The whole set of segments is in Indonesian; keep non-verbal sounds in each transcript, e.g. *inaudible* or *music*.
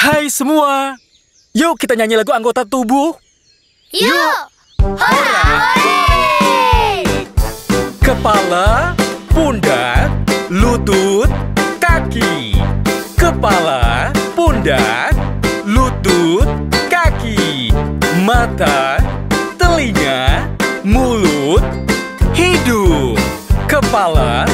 Hai semua, yuk kita nyanyi lagu anggota tubuh. Yuk! hore! Kepala, pundak, lutut, kaki. Kepala, pundak, lutut, kaki. Mata, telinga, mulut, hidung. Kepala,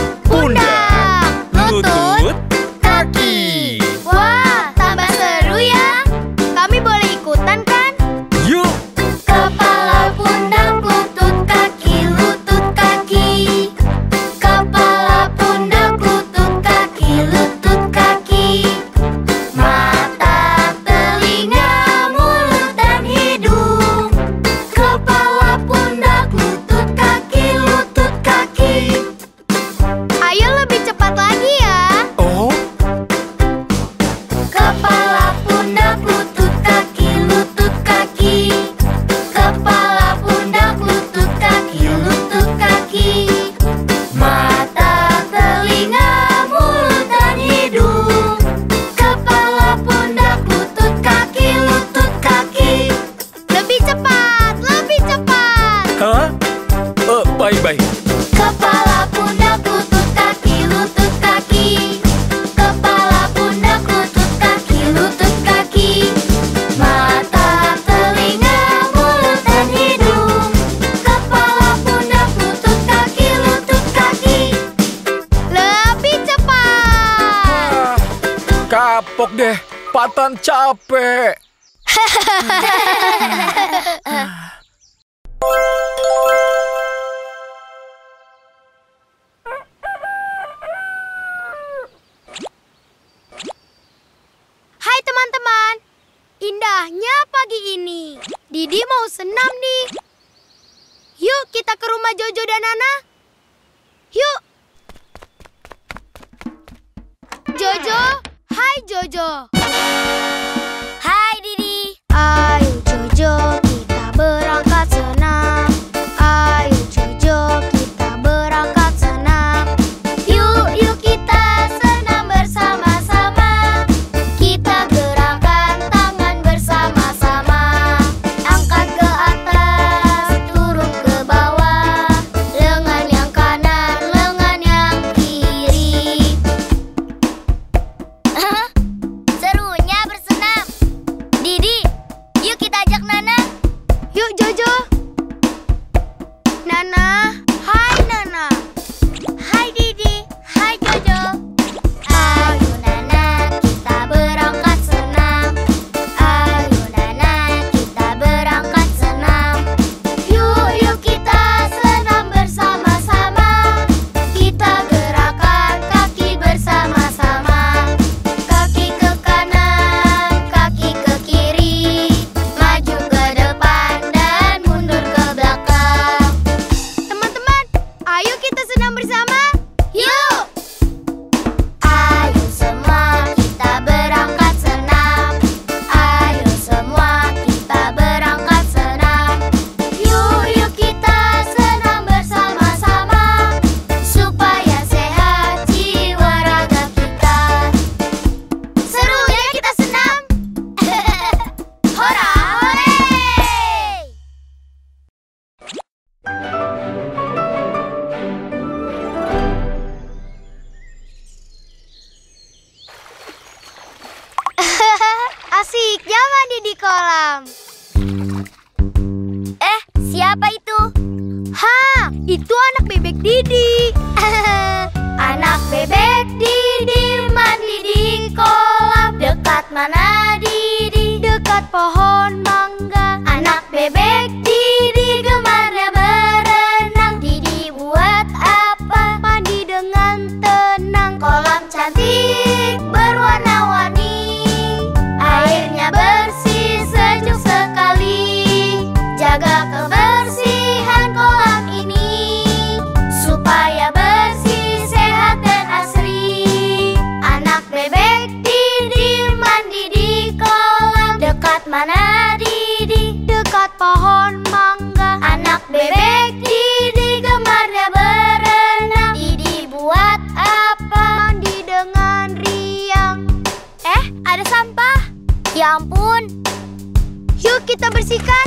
membersihkan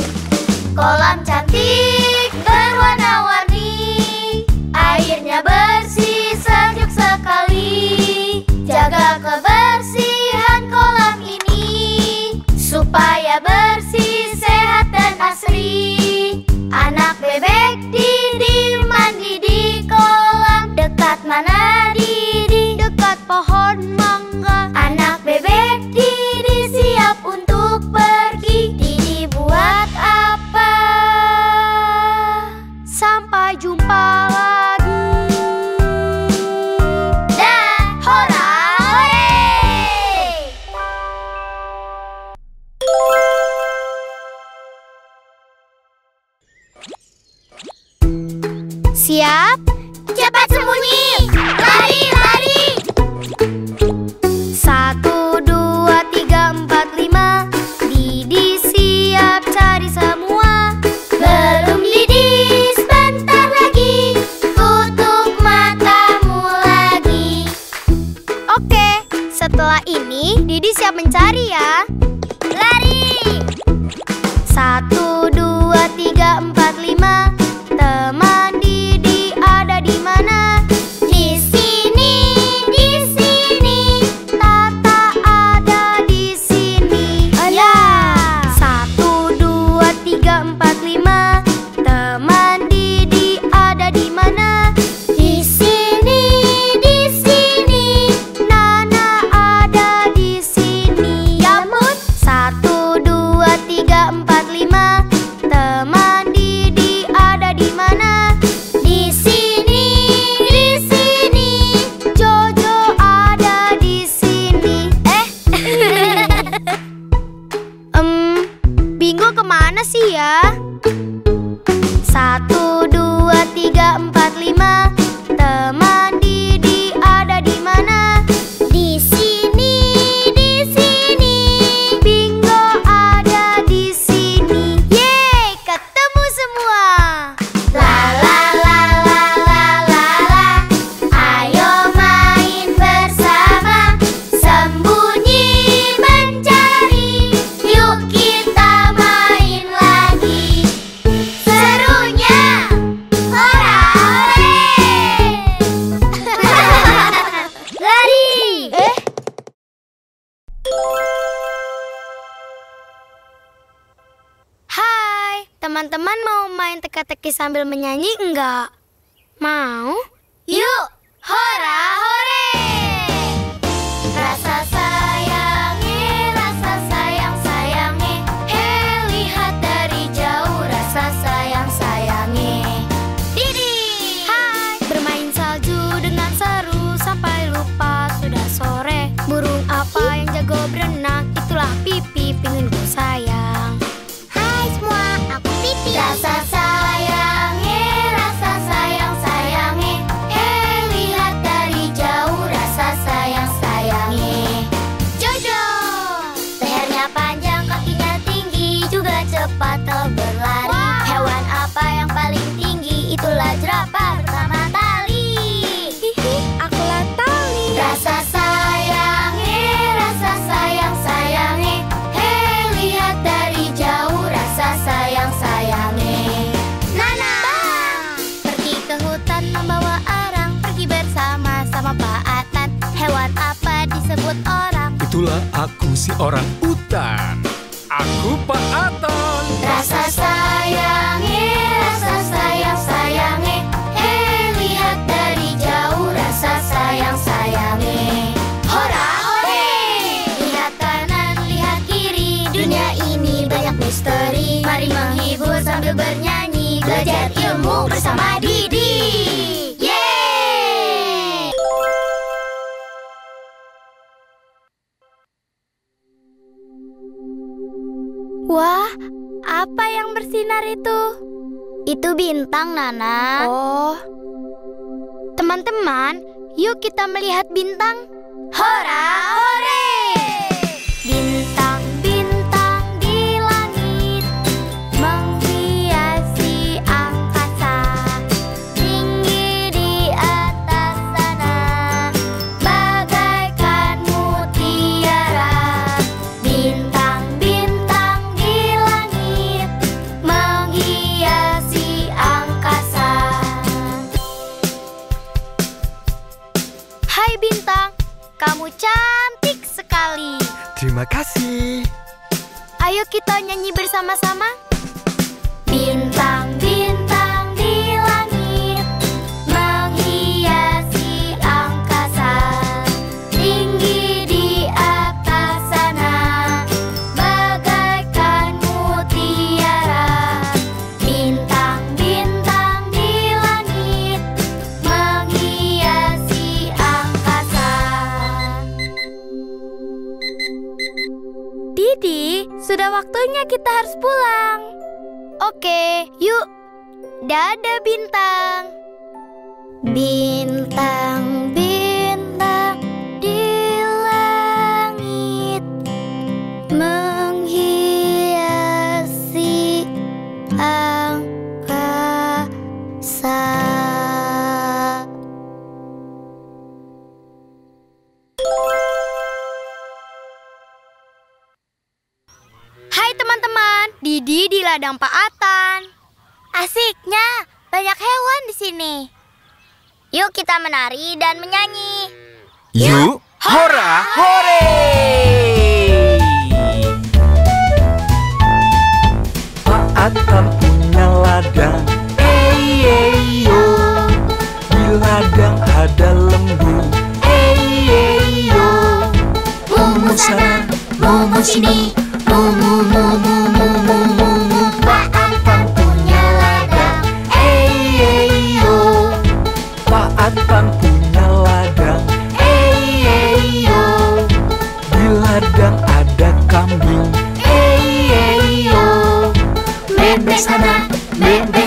Kolam cantik berwarna-warni Airnya bersih sejuk sekali. Jaga kebersihan kolam ini Supaya bersih, sehat dan asri. Anak bebek Didi mandi di kolam. Dekat mana Didi? Dekat pohon. Cepat sembunyi! Lari, lari! sambil menyanyi enggak? Mau? Itulah aku si orang utan. Aku Pak Aton. Rasa sayangi, rasa sayang sayangi. Eh lihat dari jauh rasa sayang sayangi. Hora hore! Lihat kanan, lihat kiri. Dunia ini banyak misteri. Mari menghibur sambil bernyanyi. Belajar ilmu bersama Didi. Wah, apa yang bersinar itu? Itu bintang, Nana. Oh. Teman-teman, yuk kita melihat bintang. Hora, hore! Bintang-bintang di langit menghiasi angkasa. Hai teman-teman, Didi di ladang Pak Atan. Asiknya, banyak hewan di sini. Yuk kita menari dan menyanyi. Yuk, hora, hore! Pak Atam punya ladang Hey, hey, yo Di ladang ada lembu Hey, hey, yo Mumu sana, mumu sini, mumu mumu mumu mumu.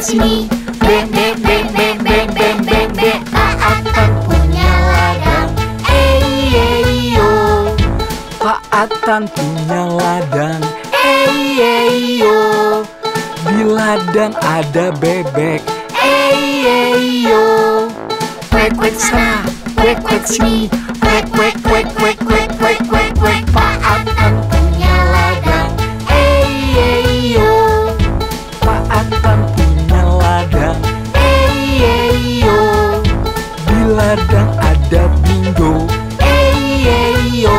Sini, bebek bebek bebek bebek bebek. Pak Atam punya ladang. Hey, hey, yo. Pak Atan punya ladang. Hey, hey, yo. Di ladang ada bebek. Hey, hey, yo. Kwek, kwek sana, kwek, kwek sini Di ladang ada bingo. Hey, hey, yo.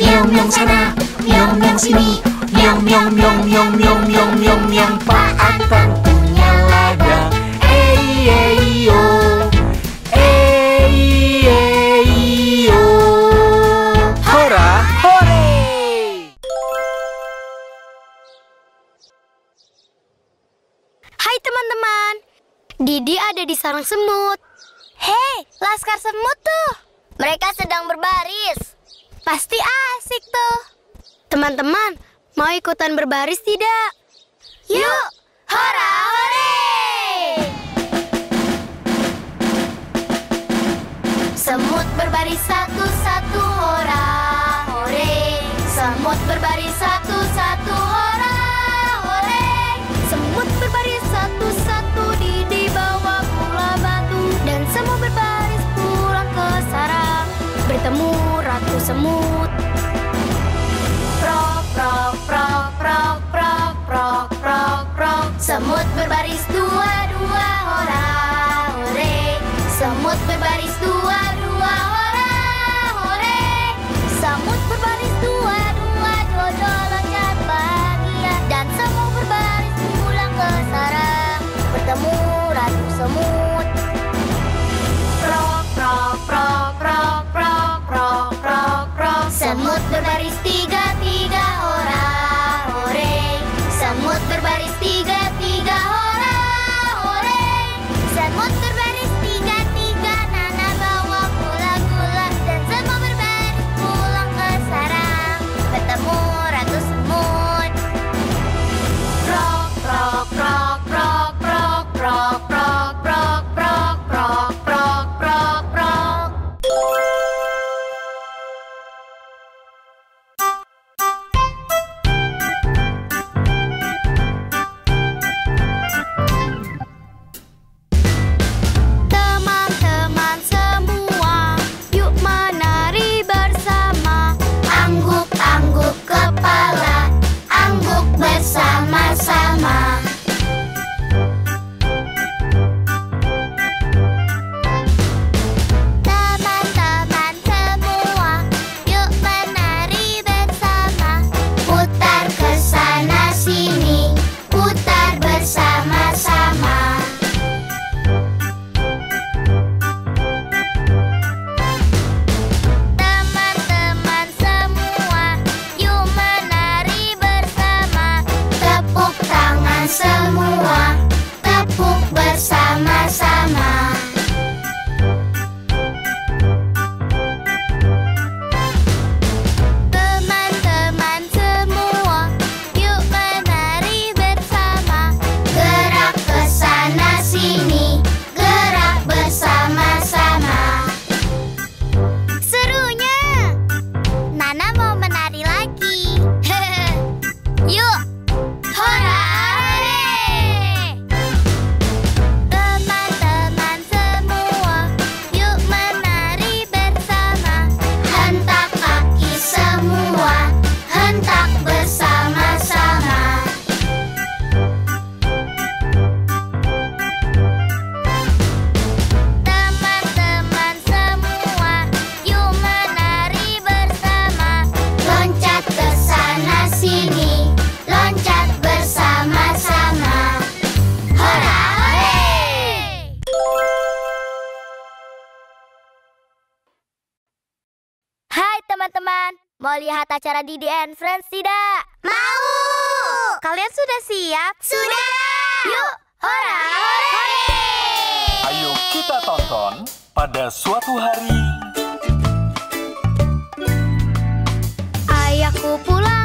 Miong, miong sana, miong, miong sini. Miong, miong, miong, miong, miong, miong, miong, miong Pak Atan punya ladang Hey, hey, yo. Hey, hey, yo. Hora, hore. Hai teman-teman, Didi ada di sarang semut. Hei, laskar semut tuh. Mereka sedang berbaris. Pasti asik tuh. Teman-teman, mau ikutan berbaris tidak? Yuk, hora hore! Semut berbaris satu-satu hora hore. Semut berbaris satu-satu semut. Prok prok prok prok prok prok prok prok. Semut berbaris dua-dua hora hore. Semut berbaris dua-dua hora hore. Semut berbaris melihat acara Didi and Friends tidak? Mau! Kalian sudah siap? Sudah! Yuk, hora! Ayo kita tonton pada suatu hari. Ayahku pulang.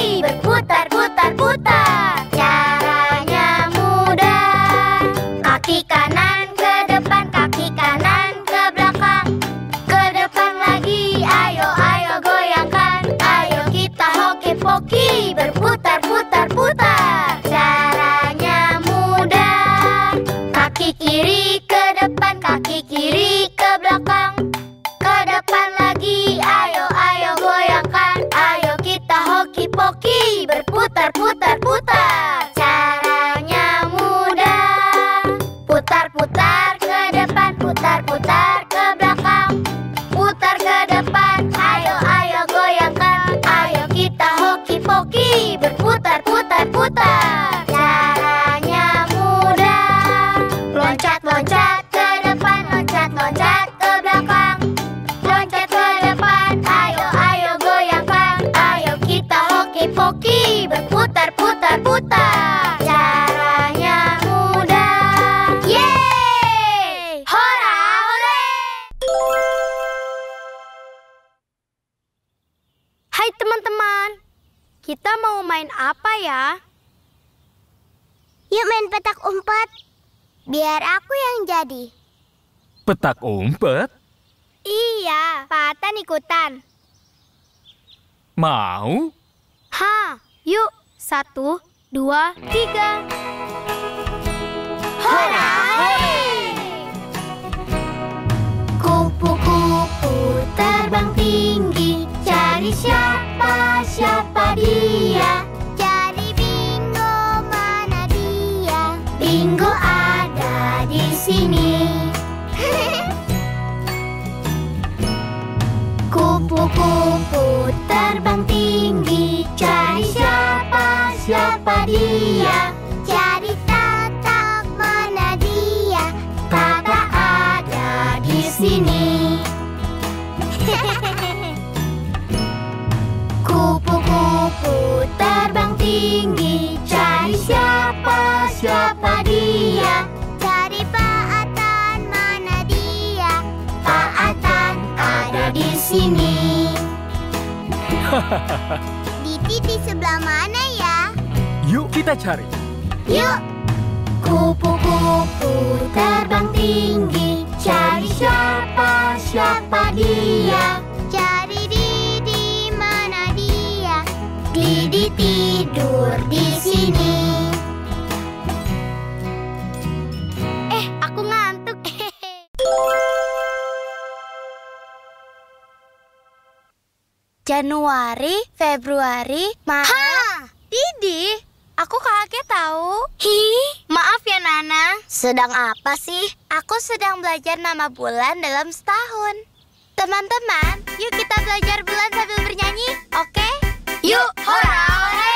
Libertad. berputar putar putar Caranya mudah Yeay Hora hore Hai teman-teman Kita mau main apa ya? Yuk main petak umpet Biar aku yang jadi Petak umpet? Iya, Patan ikutan Mau? Hah? Yuk, satu, dua, tiga. Hora! Kupu-kupu terbang tinggi Cari siapa, siapa dia Cari bingo, mana dia Bingo ada di sini *laughs* Kupu-kupu terbang tinggi siapa, dia? Cari tatak, mana dia? Tata ada di sini. *laughs* Kupu-kupu terbang tinggi Cari siapa, siapa dia? Cari Pak Atan, mana dia? Pak Atan ada di sini. *laughs* Di sebelah mana ya? Kita cari. Yuk! Kupu-kupu terbang tinggi. Cari siapa, siapa dia? Cari Didi, mana dia? Didi tidur di sini. Eh, aku ngantuk. *laughs* Januari, Februari, Maret. Hah, Didi, aku kaget tahu. Hi, maaf ya Nana. Sedang apa sih? Aku sedang belajar nama bulan dalam setahun. Teman-teman, yuk kita belajar bulan sambil bernyanyi, oke? Yuk, hora, hore!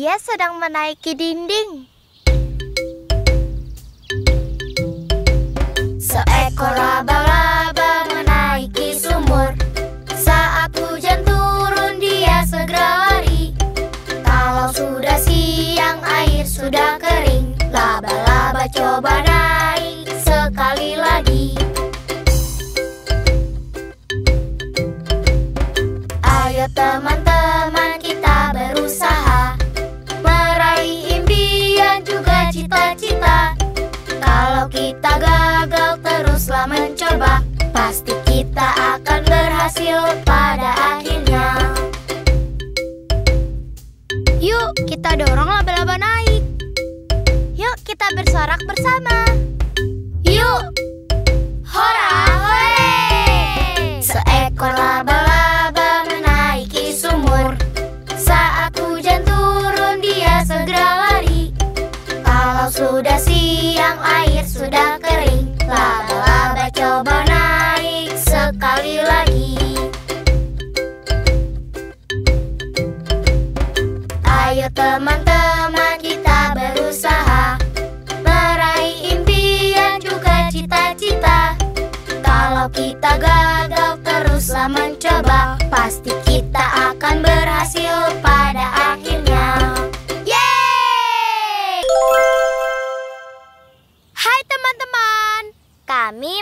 Dia sedang menaiki dinding. Seekor laba-laba menaiki sumur. Saat hujan turun dia segera lari. Kalau sudah siang air sudah kering, laba-laba coba naik sekali lagi. Teruslah mencoba Pasti kita akan berhasil pada akhirnya Yuk, kita dorong laba-laba naik. Yuk, kita bersorak bersama. Yuk Hora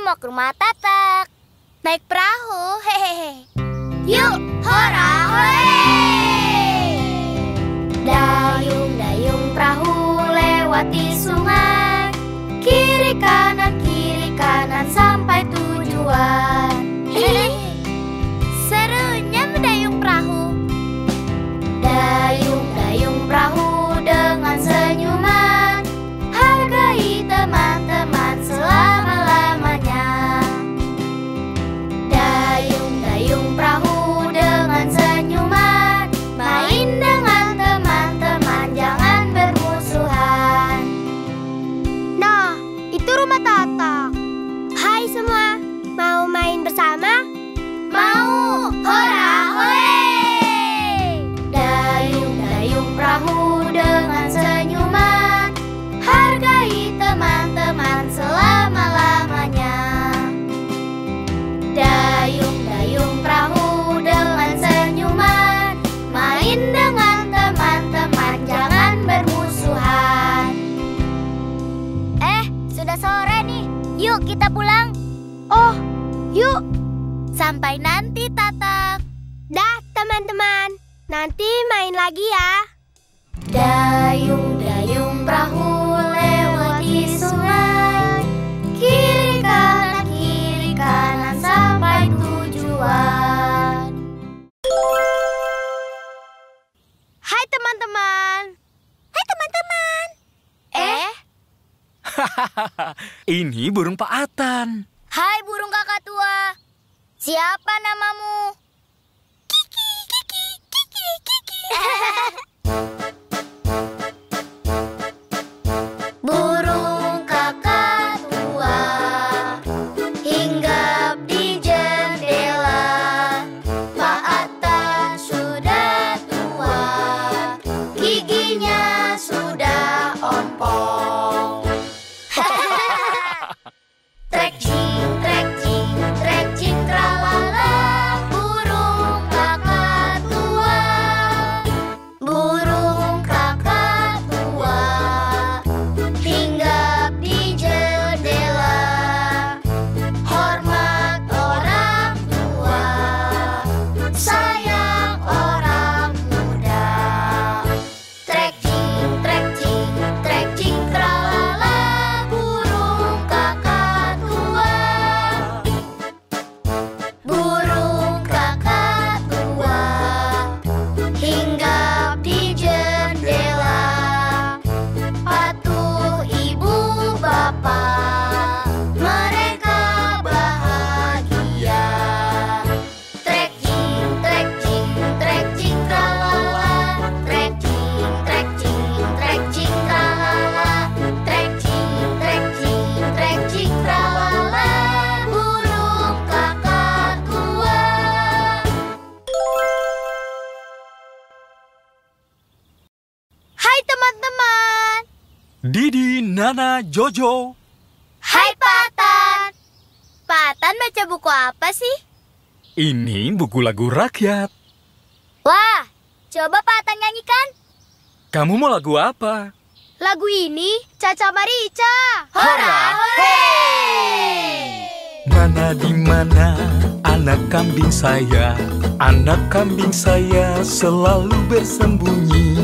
mau ke rumah Tatak Naik perahu. Hehehe. Yuk, hora hore! Dayung-dayung perahu lewati sungai Sudah sore nih Yuk kita pulang Oh, yuk. Sampai nanti Tatak Dah, teman-teman. Nanti main lagi ya. Dayung-dayung perahu *laughs* Ini burung Pak Atan. hai burung kakak tua Siapa namamu? Kiki, Kiki, Kiki, Kiki *laughs* Nana, Jojo. Hai Patan Patan baca buku apa sih? Ini buku lagu rakyat. Wah, coba Patan nyanyikan Kamu mau lagu apa? Lagu ini Caca Marica. Hora hore Mana di mana anak kambing saya Anak kambing saya selalu bersembunyi